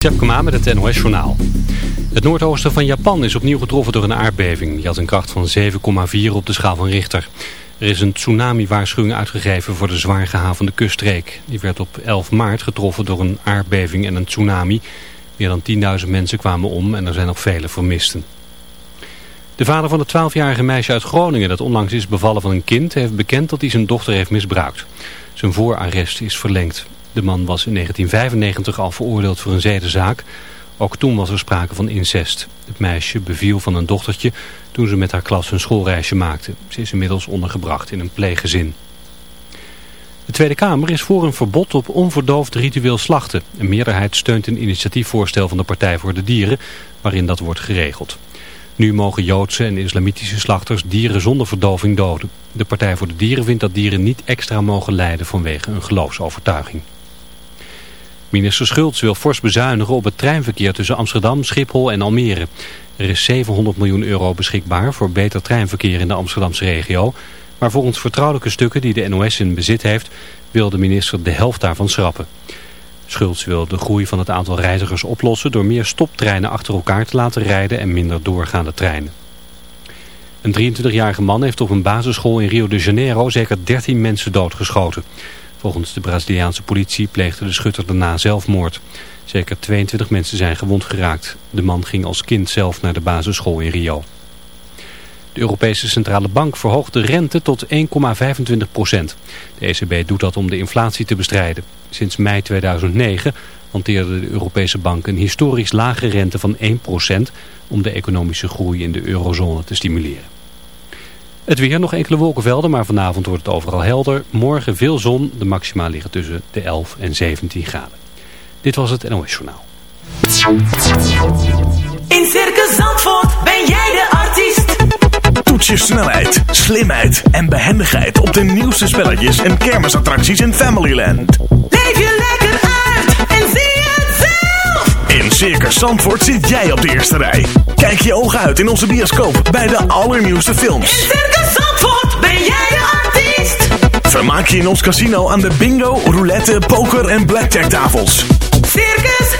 Tjepkema met het NOS Journaal. Het noordoosten van Japan is opnieuw getroffen door een aardbeving. Die had een kracht van 7,4 op de schaal van Richter. Er is een tsunami-waarschuwing uitgegeven voor de zwaar gehavende kuststreek. Die werd op 11 maart getroffen door een aardbeving en een tsunami. Meer dan 10.000 mensen kwamen om en er zijn nog vele vermisten. De vader van het 12-jarige meisje uit Groningen dat onlangs is bevallen van een kind... heeft bekend dat hij zijn dochter heeft misbruikt. Zijn voorarrest is verlengd. De man was in 1995 al veroordeeld voor een zedenzaak. Ook toen was er sprake van incest. Het meisje beviel van een dochtertje toen ze met haar klas een schoolreisje maakte. Ze is inmiddels ondergebracht in een pleeggezin. De Tweede Kamer is voor een verbod op onverdoofd ritueel slachten. Een meerderheid steunt een initiatiefvoorstel van de Partij voor de Dieren waarin dat wordt geregeld. Nu mogen Joodse en islamitische slachters dieren zonder verdoving doden. De Partij voor de Dieren vindt dat dieren niet extra mogen lijden vanwege een geloofsovertuiging. Minister Schultz wil fors bezuinigen op het treinverkeer tussen Amsterdam, Schiphol en Almere. Er is 700 miljoen euro beschikbaar voor beter treinverkeer in de Amsterdamse regio. Maar volgens vertrouwelijke stukken die de NOS in bezit heeft, wil de minister de helft daarvan schrappen. Schultz wil de groei van het aantal reizigers oplossen door meer stoptreinen achter elkaar te laten rijden en minder doorgaande treinen. Een 23-jarige man heeft op een basisschool in Rio de Janeiro zeker 13 mensen doodgeschoten. Volgens de Braziliaanse politie pleegde de schutter daarna zelfmoord. Zeker 22 mensen zijn gewond geraakt. De man ging als kind zelf naar de basisschool in Rio. De Europese Centrale Bank verhoogt de rente tot 1,25 procent. De ECB doet dat om de inflatie te bestrijden. Sinds mei 2009 hanteerde de Europese Bank een historisch lage rente van 1 procent... om de economische groei in de eurozone te stimuleren. Het weer nog enkele wolkenvelden, maar vanavond wordt het overal helder. Morgen veel zon, de maxima liggen tussen de 11 en 17 graden. Dit was het NOS Journaal. In Circus Zandvoort ben jij de artiest. Toets je snelheid, slimheid en behendigheid op de nieuwste spelletjes en kermisattracties in Familyland. Leef je lekker uit en zie het zelf. In Circus Zandvoort zit jij op de eerste rij. Kijk je ogen uit in onze bioscoop bij de allernieuwste films. In Circus Zandvoort ben jij de artiest. Vermaak je in ons casino aan de bingo, roulette, poker en blackjack tafels. Circus.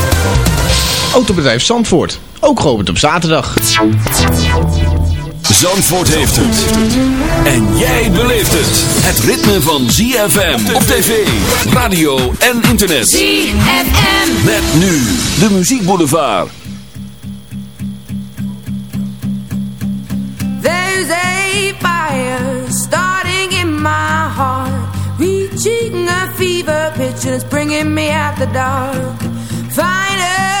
Autobedrijf Zandvoort, ook geopend op zaterdag. Zandvoort heeft het. En jij beleeft het. Het ritme van ZFM op tv, radio en internet. ZFM. Met nu de muziekboulevard. There's a fire starting in my heart, reaching a fever pitch and it's bringing me out the dark. Finally,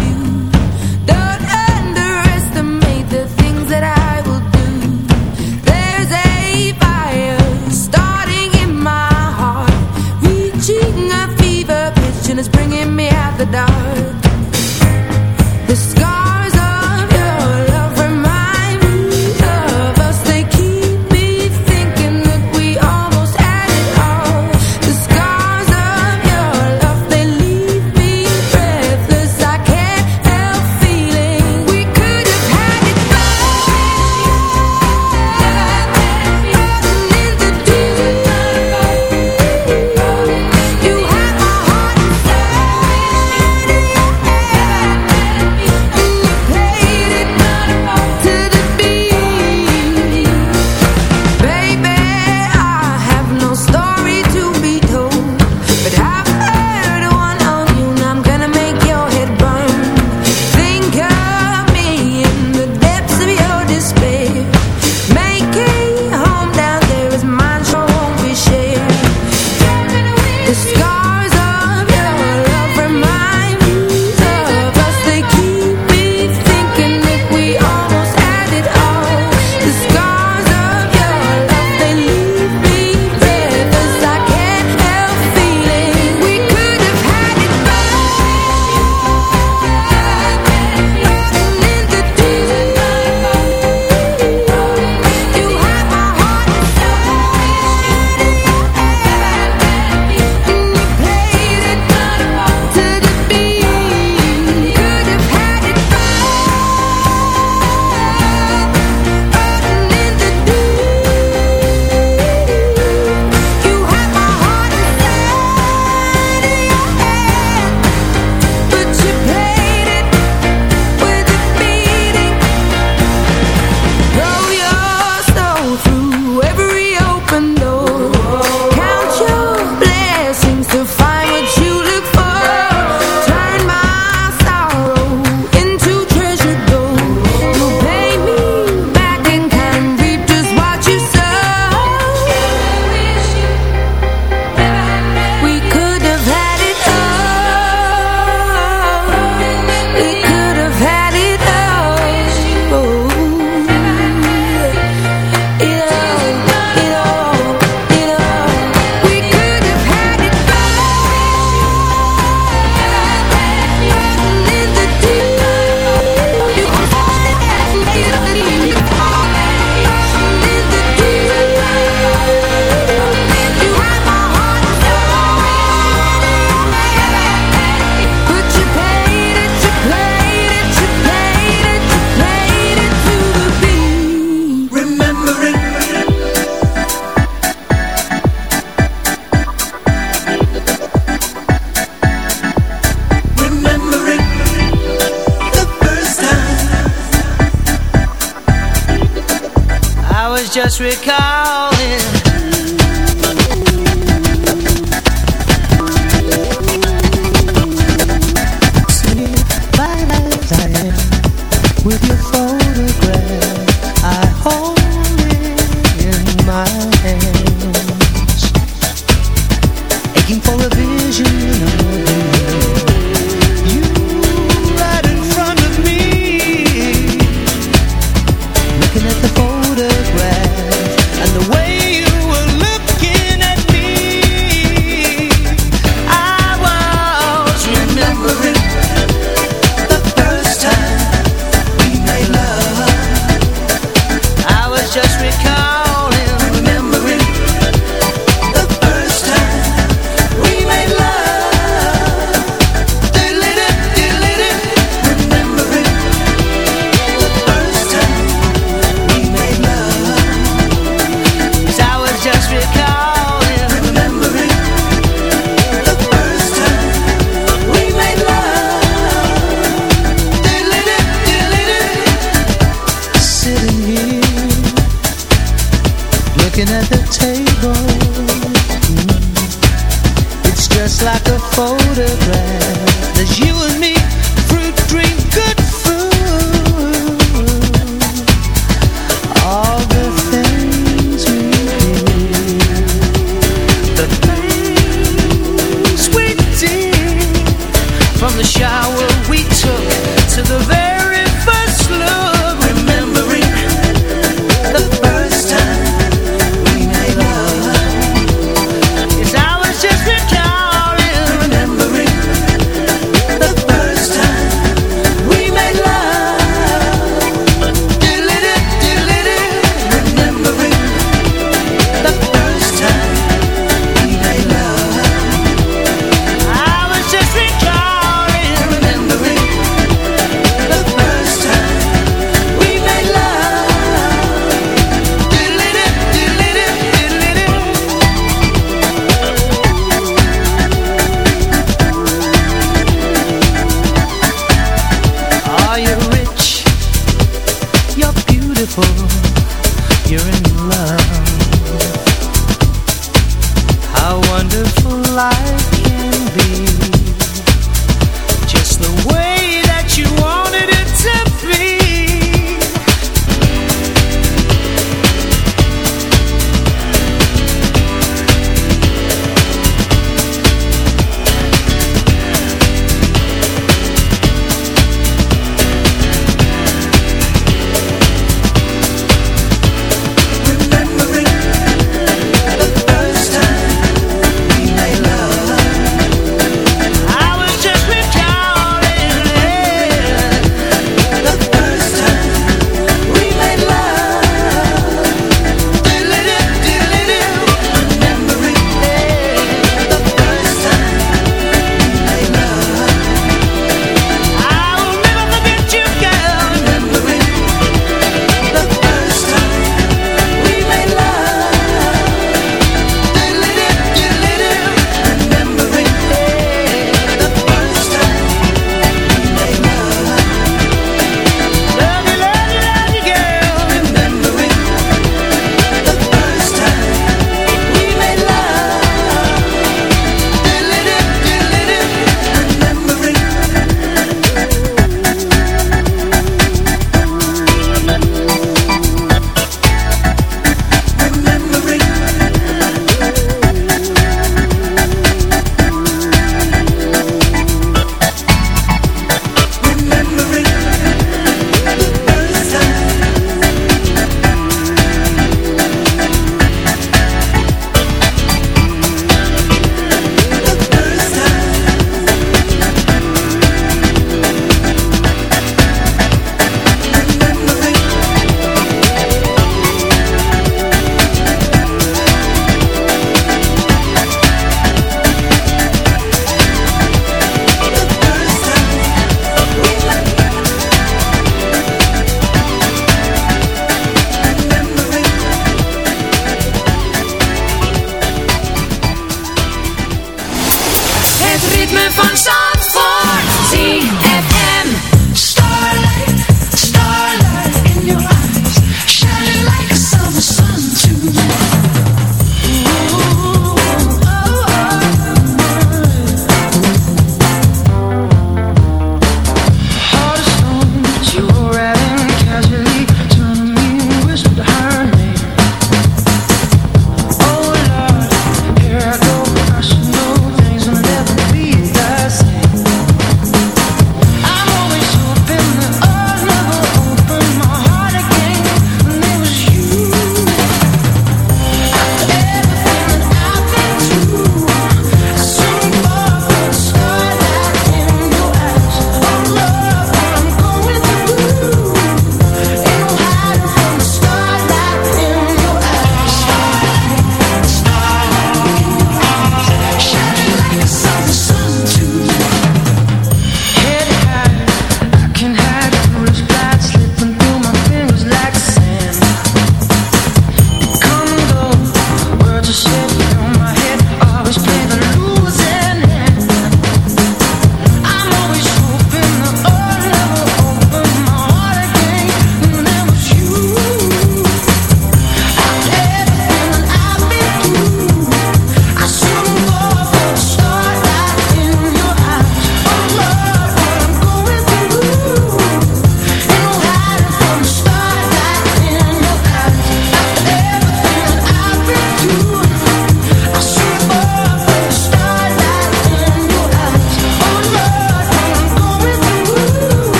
just recalling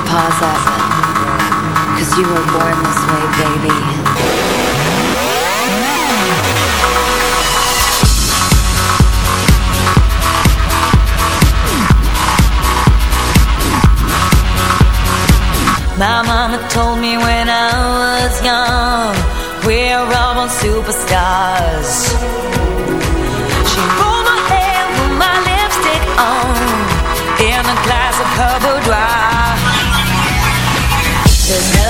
your paws. Cause you were born this way, baby. My mama told me when I was young, we're all on superstars. She rolled my hair with my lipstick on in a glass of her boudoir. There's no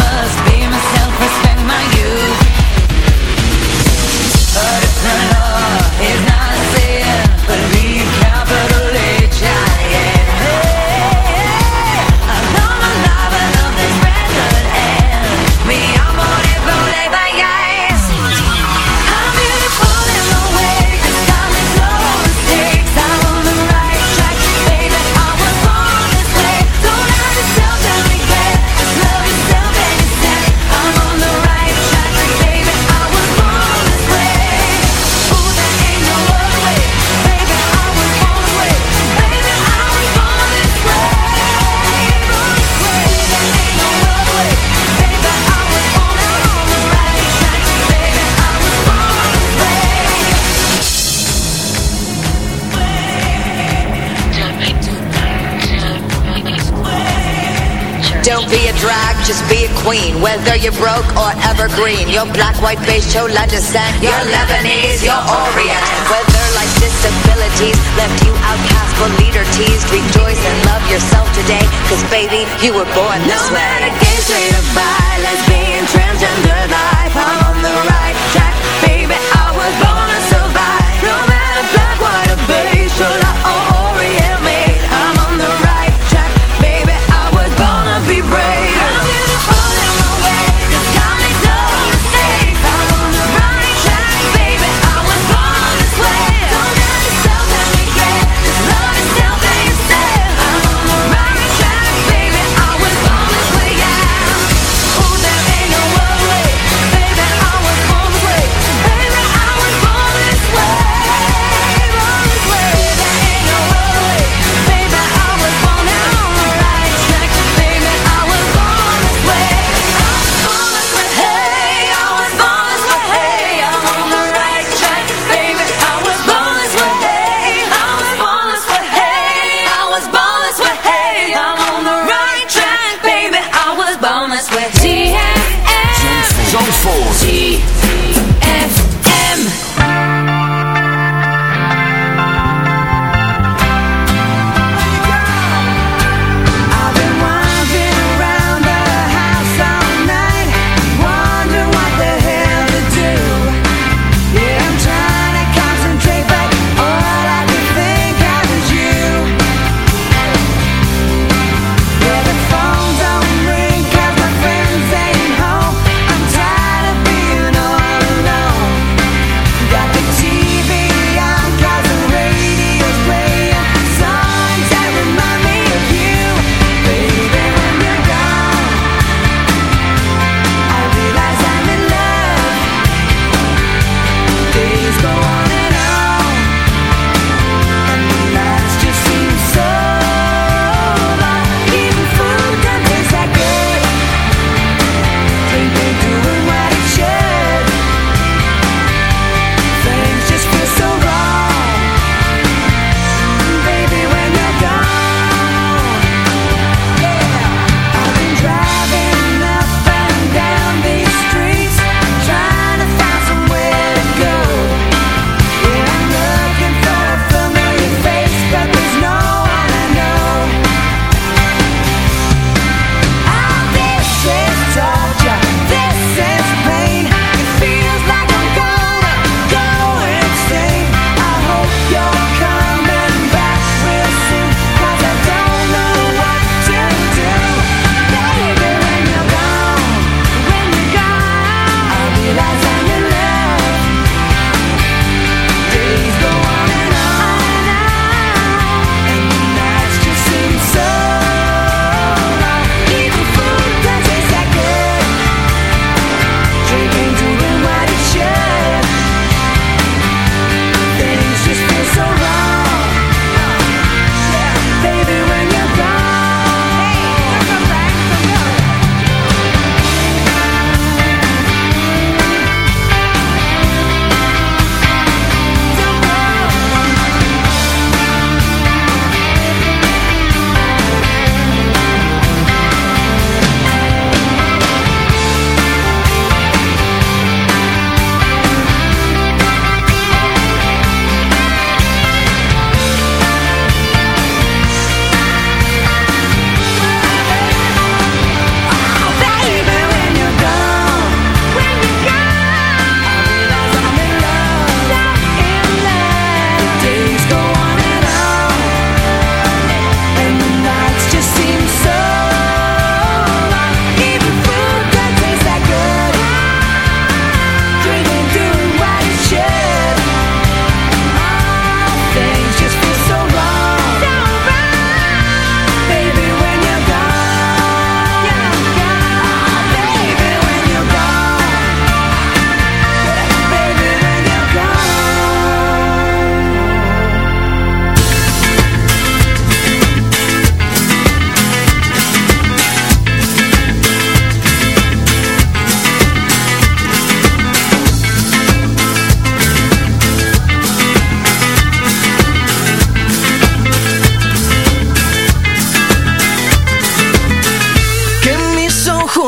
just be a queen Whether you're broke or evergreen. Your black, white, beige, chola descent Your Lebanese, your Orient. Whether like disabilities Left you outcast or leader teased Rejoice and love yourself today, 'cause baby, you were born this no way.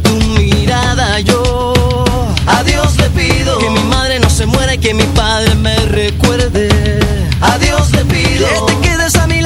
tu mirada. Yo a Dios le pido que mi madre no se muera y que mi padre me recuerde. A Dios le pido que te quedes a mi lado